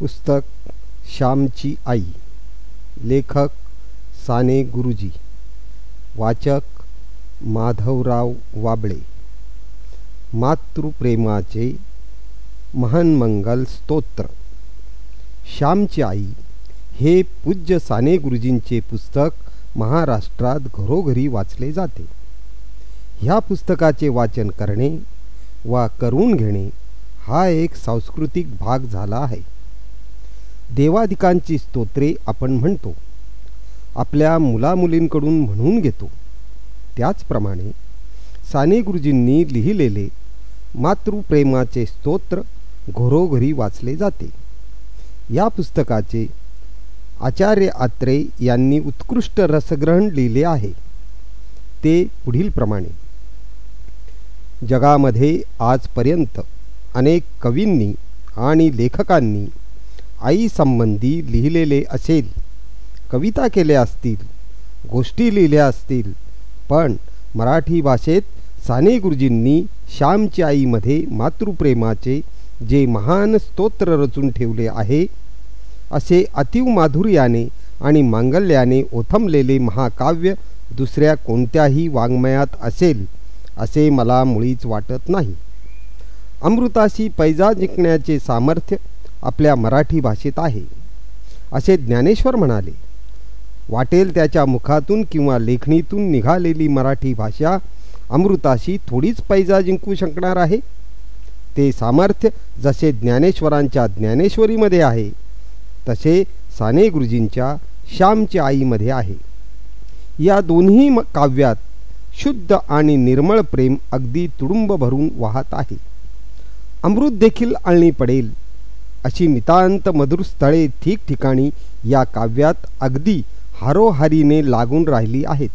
पुस्तक श्यामची आई. लेखक साने गुरुजी. वाचक माधवराव वाबळे. मातृप्रेमाचे महान मंगल स्तोत्र. श्यामची आई हे पूज्य साने गुरुजींचे पुस्तक महाराष्ट्रात घरोघरी वाचले जाते. ह्या पुस्तकाचे वाचन करणे वा करून घेणे हा एक सांस्कृतिक भाग झाला आहे. देवादिकांची स्तोत्रे आपण म्हणतो. आपल्या मुलामुलींकडून म्हणून घेतो. त्याचप्रमाणे साने गुरुजींनी लिहिलेले मातृप्रेमाचे स्तोत्र घरोघरी वाचले जाते. या पुस्तकाचे आचार्य आत्रे यांनी उत्कृष्ट रसग्रहण लिहिले आहे. ते पुढीलप्रमाणे जगामध्ये आजपर्यंत अनेक कवींनी आणि लेखकांनी आईसंबंधी लिहिलेले असेल. कविता केल्या असतील गोष्टी लिहिल्या असतील. पण मराठी भाषेत साने गुरुजींनी श्यामची आईमध्ये मातृप्रेमाचे जे महान स्तोत्र रचून ठेवले आहे असे अतिव माधुर्याने आणि मांगल्याने ओथंबलेले महाकाव्य दुसऱ्या कोणत्याही वाङ्मयात असेल असे मला मुळीच वाटत नाही. अमृताशी पैजा जिंकण्याचे सामर्थ्य आपल्या मराठी भाषेत आहे. असे ज्ञानेश्वर म्हणाले वाटेल त्याच्या मुखातून किंवा लेखणीतून निघालेली मराठी भाषा अमृताशी थोडीच पैजा जिंकू शकणार आहे. ते सामर्थ्य जसे ज्ञानेश्वरांच्या ज्ञानेश्वरीमध्ये आहे तसे साने गुरुजींच्या श्यामच्या आईमध्ये आहे. या दोन्ही काव्यात शुद्ध आणि निर्मळ प्रेम अगदी तुडुंब भरून वाहत आहे. अमृत देखील आळणी पडेल अशी नितांत मधुर स्थळे ठिकठिकाणी या काव्यात अगदी हारोहारीने लागून राहिली आहेत.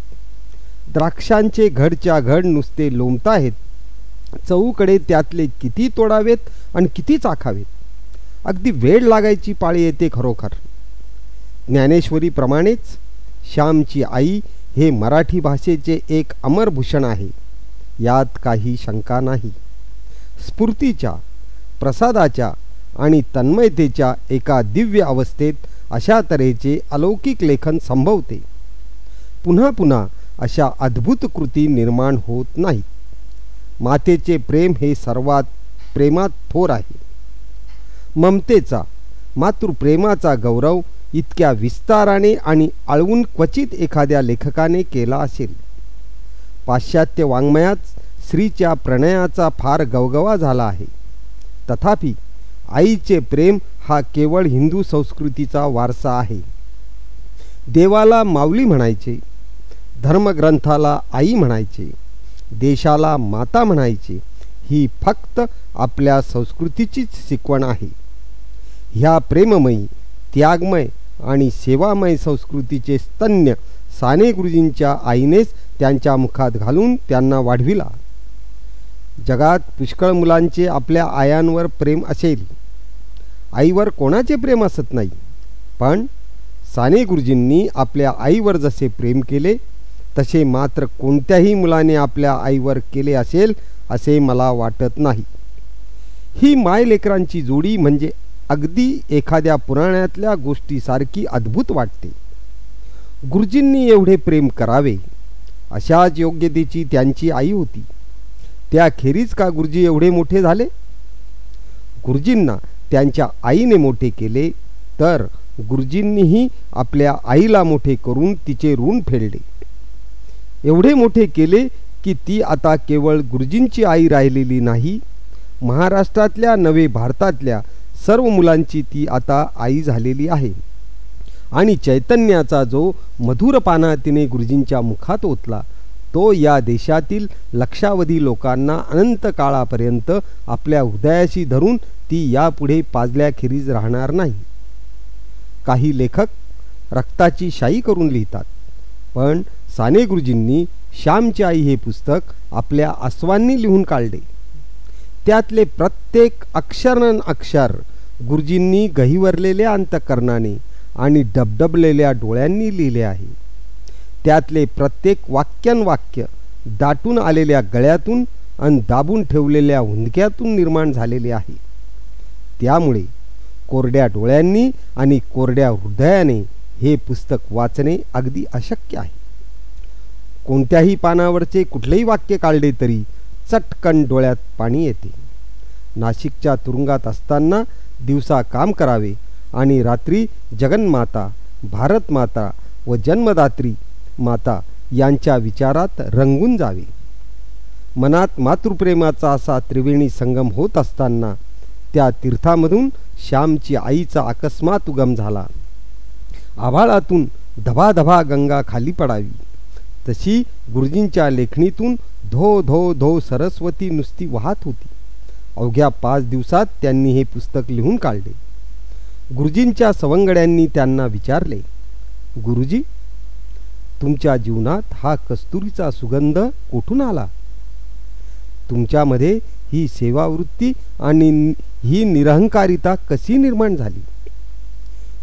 द्राक्षांचे घडच्या घड नुसते लोंबताहेत चौकडे त्यातले किती तोडावेत आणि किती चाखावेत. अगदी वेळ लागायची पाळी येते खरोखर. ज्ञानेश्वरीप्रमाणेच श्यामची आई हे मराठी भाषेचे एक अमरभूषण आहे. यात काही शंका नाही. स्फूर्तीच्या प्रसादाच्या आणि तन्मयतेच्या एका दिव्य अवस्थेत अशा तऱ्हेचे अलौकिक लेखन संभवते. पुन्हा पुन्हा अशा अद्भुत कृती निर्माण होत नाहीत. मातेचे प्रेम हे सर्वात प्रेमात थोर आहे. ममतेचा मातृप्रेमाचा गौरव इतक्या विस्ताराने आणि आळवून क्वचित एखाद्या लेखकाने केला असेल. पाश्चात्य वाङ्मयात स्त्रीच्या प्रणयाचा फार गवगवा झाला आहे. तथापि आईचे प्रेम हा केवळ हिंदू संस्कृतीचा वारसा आहे. देवाला माऊली म्हणायचे धर्मग्रंथाला आई म्हणायचे देशाला माता म्हणायचे ही फक्त आपल्या संस्कृतीचीच शिकवण आहे. ह्या प्रेममयी त्यागमय आणि सेवामय संस्कृतीचे स्तन्य साने गुरुजींच्या आईनेच त्यांच्या मुखात घालून त्यांना वाढविला. जगात पुष्कळ मुलांचे आपल्या आयांवर प्रेम असेल. आईवर कोणाचे प्रेम असत नाही. पण साने गुरुजींनी आपल्या आईवर जसे प्रेम केले तसे मात्र कोणत्याही मुलाने आपल्या आईवर केले असेल असे मला वाटत नाही. ही मायलेकरांची जोडी म्हणजे अगदी एखाद्या पुराण्यातल्या गोष्टीसारखी अद्भुत वाटते. गुरुजींनी एवढे प्रेम करावे अशाच योग्यतेची त्यांची आई होती. त्याखेरीज का गुरुजी एवढे मोठे झाले? गुरुजींना त्यांच्या आईने मोठे केले तर गुरुजींनीही आपल्या आईला मोठे करून तिचे ऋण फेडले. एवढे मोठे केले की ती आता केवळ गुरुजींची आई राहिलेली नाही महाराष्ट्रातल्या नवे भारतातल्या सर्व मुलांची ती आता आई झालेली आहे. आणि चैतन्याचा जो मधुरपाना तिने गुरुजींच्या मुखात ओतला तो या देशातील लक्षावधी लोकांना अनंत काळापर्यंत आपल्या हृदयाशी धरून ती यापुढे पाजल्याखेरीज राहणार नाही. काही लेखक रक्ताची शाई करून लिहितात पण साने गुरुजींनी श्यामची आई हे पुस्तक आपल्या आसवांनी लिहून काढले. त्यातले प्रत्येक अक्षरन अक्षर गुरुजींनी गहिवरलेल्या अंतकरणाने आणि डबडबलेल्या डोळ्यांनी लिहिले आहे. त्यातले प्रत्येक वाक्यानवाक्य दाटून आलेल्या गळ्यातून आणि दाबून ठेवलेल्या हुंदक्यातून निर्माण झालेले आहे. त्यामुळे कोरड्या डोळ्यांनी आणि कोरड्या हृदयाने हे पुस्तक वाचणे अगदी अशक्य आहे. कोणत्याही पानावरचे कुठलेही वाक्य काढले तरी चटकन डोळ्यात पाणी येते. नाशिकच्या तुरुंगात असताना दिवसा काम करावे आणि रात्री जगन्माता भारतमाता व जन्मदात्री माता यांच्या विचारात रंगून जावे. मनात मातृप्रेमाचा असा त्रिवेणी संगम होत असताना त्या तीर्थामधून श्यामची आईचा अकस्मात उगम झाला. आभाळातून धबाधबा गंगा खाली पडावी. तशी गुरुजींच्या लेखणीतून धो धो धो सरस्वती नुसती वाहत होती. अवघ्या पाच दिवसात त्यांनी हे पुस्तक लिहून काढले. गुरुजींच्या सवंगड्यांनी त्यांना विचारले गुरुजी तुमच्या जीवनात हा कस्तुरीचा सुगंध कुठून आला? तुमच्यामध्ये ही सेवावृत्ती आणि ही निरहंकारिता कशी निर्माण झाली?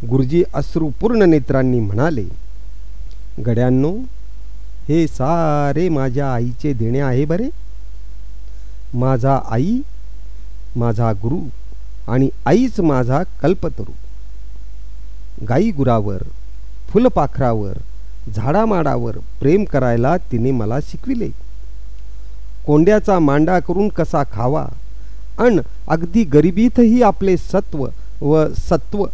गुरुजी अश्रुपूर्ण नेत्रांनी म्हणाले गड्यांनो हे सारे माझ्या आईचे देणे आहे बरे? माझा आई माझा गुरु आणि आईच माझा कल्पतरू. गाईगुरावर फुलपाखरावर झाडामाडावर प्रेम करायला तिने मला शिकविले. कोंड्याचा मांडा करून कसा खावा अन अगदी गरिबीतही आपले सत्व व सत्व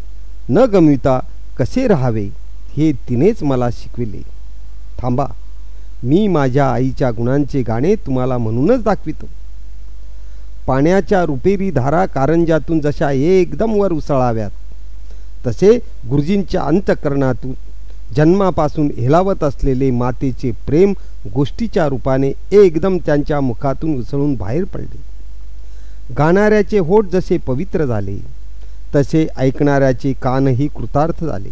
न गमविता कसे राहावे हे तिनेच मला शिकविले. थांबा मी माझ्या आईच्या गुणांचे गाणे तुम्हाला म्हणूनच दाखवितो. पाण्याच्या रुपेरी धारा कारंजातून जशा एकदम वर उसळाव्यात तसे गुरुजींच्या अंतकरणातून जन्मापासून हेलावत असलेले मातेचे प्रेम गोष्टीच्या रूपाने एकदम त्यांच्या मुखातून उसळून बाहेर पडले. गाणाऱ्याचे होठ जसे पवित्र झाले तसे ऐकणाऱ्याचे कानही कृतार्थ झाले.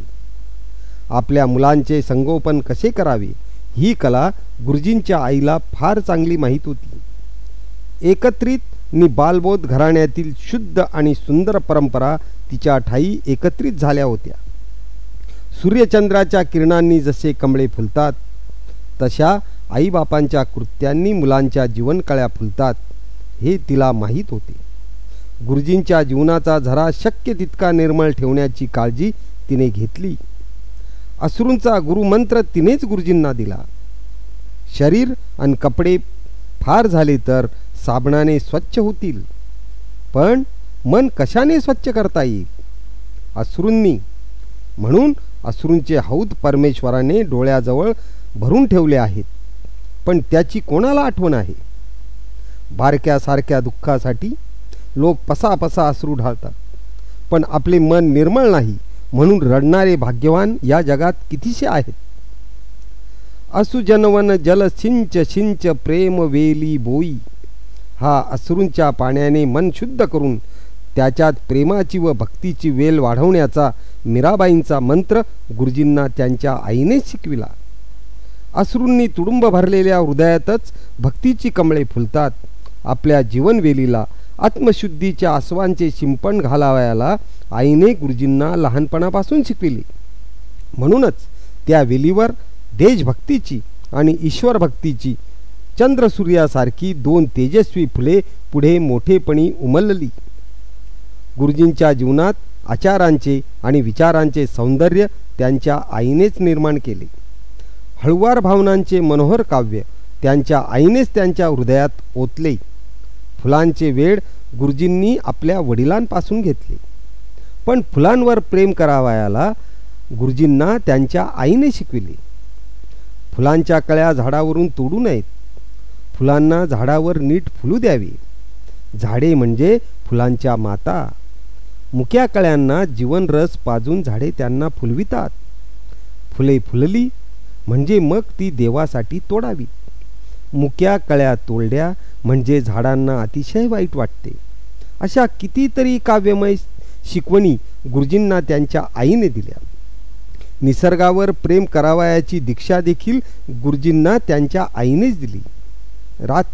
आपल्या मुलांचे संगोपन कसे करावे ही कला गुरुजींच्या आईला फार चांगली माहीत होती. एकत्रित नि बालबोध घराण्यातील शुद्ध आणि सुंदर परंपरा तिच्या ठाई एकत्रित झाल्या होत्या. सूर्यचंद्राच्या किरणांनी जसे कमळे फुलतात तशा आईबापांच्या कृत्यांनी मुलांच्या जीवनकळ्या फुलतात. हे तिला माहीत होते. गुरुजींच्या जीवनाचा झरा शक्य तितका निर्मळ ठेवण्याची काळजी तिने घेतली. अश्रूंचा गुरुमंत्र तिनेच गुरुजींना दिला. शरीर आणि कपडे फार झाले तर साबणाने स्वच्छ होतील. पण मन कशाने स्वच्छ करता येईल? अश्रूंनी म्हणून अश्रूंचे हौद परमेश्वराने डोळ्याजवळ भरून ठेवले आहेत. पण त्याची कोणाला आठवण आहे? बारक्यासारख्या दुःखासाठी लोक पसापसा अश्रू ढाळतात. पण आपले मन निर्मळ नाही म्हणून रडणारे भाग्यवान या जगात कितीशे आहेत? असुजनवन जल सिंच प्रेम वेली बोई. हा अश्रूंच्या पाण्याने मन शुद्ध करून त्याच्यात प्रेमाची व भक्तीची वेल वाढवण्याचा मीराबाईंचा मंत्र गुरुजींना त्यांच्या आईने शिकविला. अश्रूंनी तुडुंब भरलेल्या हृदयातच भक्तीची कमळे फुलतात. आपल्या जीवनवेलीला आत्मशुद्धीच्या आसवांचे शिंपण घालावयाला आईने गुरुजींना लहानपणापासून शिकविले. म्हणूनच त्या वेलीवर देशभक्तीची आणि ईश्वर भक्तीची चंद्रसूर्यासारखी दोन तेजस्वी फुले पुढे मोठेपणी उमलली. गुरुजींच्या जीवनात आचारांचे आणि विचारांचे सौंदर्य त्यांच्या आईनेच निर्माण केले. हळुवार भावनांचे मनोहर काव्य त्यांच्या आईनेच त्यांच्या हृदयात ओतले. फुलांचे वेळ गुरुजींनी आपल्या वडिलांपासून घेतले. पण फुलांवर प्रेम करावयाला गुरुजींना त्यांच्या आईने शिकविले. फुलांच्या कळ्या झाडावरून तोडू नयेत. फुलांना झाडावर नीट फुलू द्यावी. झाडे म्हणजे फुलांच्या माता. मुक्या कळ्यांना जीवनरस पाजून झाडे त्यांना फुलवितात. फुले फुलली म्हणजे मग ती देवासाठी तोडावी. मुक्या कळ्या तोडल्या म्हणजे झाडांना अतिशय वाईट वाटते. अशा कितीतरी काव्यमय शिकवणी गुरुजींना त्यांच्या आईने दिल्या. निसर्गावर प्रेम करावयाची दीक्षा देखील गुरुजींना त्यांच्या आईनेच दिली. रात